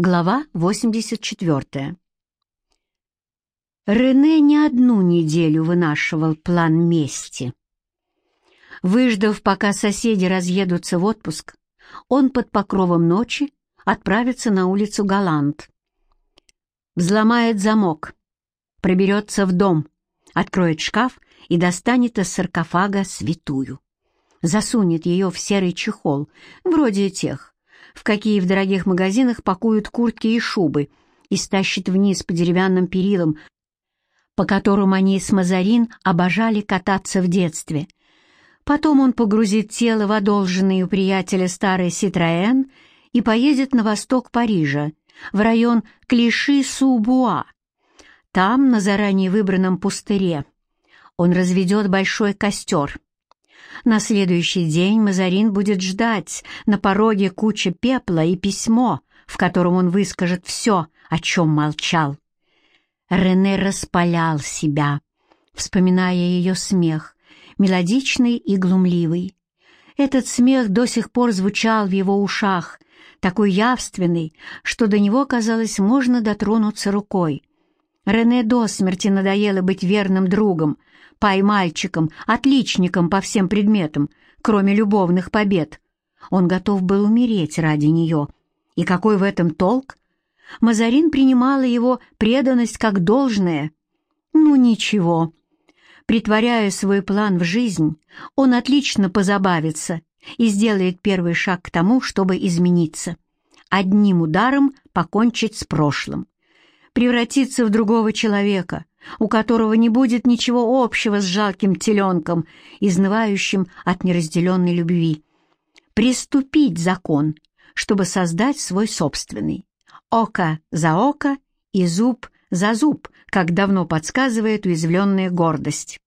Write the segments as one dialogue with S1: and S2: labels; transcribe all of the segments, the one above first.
S1: Глава 84. Рене не одну неделю вынашивал план мести. Выждав, пока соседи разъедутся в отпуск, он под покровом ночи отправится на улицу Галант. Взломает замок, проберется в дом, откроет шкаф и достанет из саркофага святую. Засунет ее в серый чехол, вроде тех, в какие в дорогих магазинах пакуют куртки и шубы, и стащит вниз по деревянным перилам, по которым они с Мазарин обожали кататься в детстве. Потом он погрузит тело в одолженный у приятеля старый Ситроэн и поедет на восток Парижа, в район Клиши-Субуа. Там, на заранее выбранном пустыре, он разведет большой костер — на следующий день Мазарин будет ждать на пороге куча пепла и письмо, в котором он выскажет все, о чем молчал. Рене распалял себя, вспоминая ее смех, мелодичный и глумливый. Этот смех до сих пор звучал в его ушах, такой явственный, что до него, казалось, можно дотронуться рукой. Рене до смерти надоело быть верным другом, пай-мальчиком, отличником по всем предметам, кроме любовных побед. Он готов был умереть ради нее. И какой в этом толк? Мазарин принимала его преданность как должное. Ну ничего. Притворяя свой план в жизнь, он отлично позабавится и сделает первый шаг к тому, чтобы измениться. Одним ударом покончить с прошлым превратиться в другого человека, у которого не будет ничего общего с жалким теленком, изнывающим от неразделенной любви. Приступить закон, чтобы создать свой собственный. Око за око и зуб за зуб, как давно подсказывает уязвленная гордость.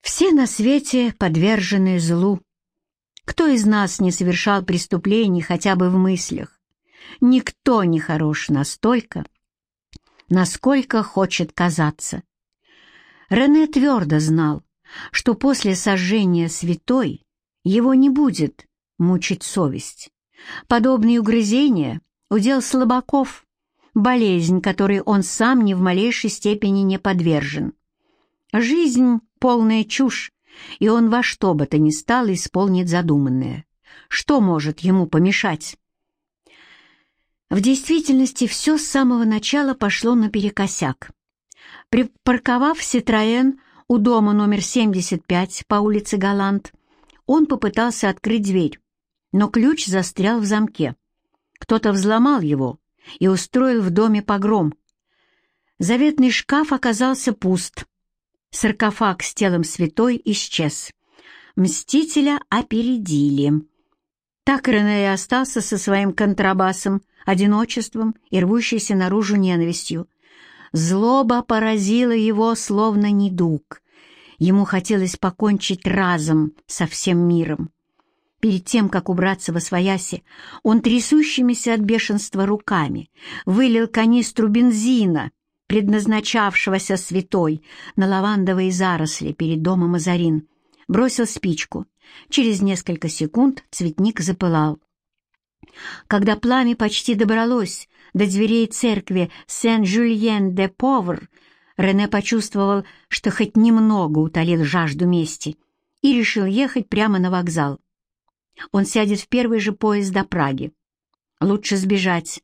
S1: Все на свете подвержены злу. Кто из нас не совершал преступлений хотя бы в мыслях? Никто не хорош настолько, насколько хочет казаться. Рене твердо знал, что после сожжения святой его не будет мучить совесть. Подобные угрызения — удел слабаков, болезнь, которой он сам ни в малейшей степени не подвержен. Жизнь — полная чушь, и он во что бы то ни стало исполнит задуманное. Что может ему помешать? В действительности все с самого начала пошло наперекосяк. Припарковав «Ситроен» у дома номер 75 по улице Галант, он попытался открыть дверь, но ключ застрял в замке. Кто-то взломал его и устроил в доме погром. Заветный шкаф оказался пуст. Саркофаг с телом святой исчез. Мстителя опередили. Так Рене остался со своим контрабасом, одиночеством и рвущейся наружу ненавистью. Злоба поразила его, словно недуг. Ему хотелось покончить разом со всем миром. Перед тем, как убраться во свояси, он трясущимися от бешенства руками вылил канистру бензина, предназначавшегося святой, на лавандовые заросли перед домом Азарин, бросил спичку. Через несколько секунд цветник запылал. Когда пламя почти добралось до дверей церкви Сен-Жюльен-де-Повр, Рене почувствовал, что хоть немного утолил жажду мести и решил ехать прямо на вокзал. Он сядет в первый же поезд до Праги. Лучше сбежать,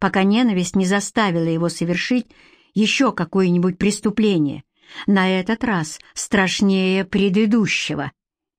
S1: пока ненависть не заставила его совершить еще какое-нибудь преступление, на этот раз страшнее предыдущего —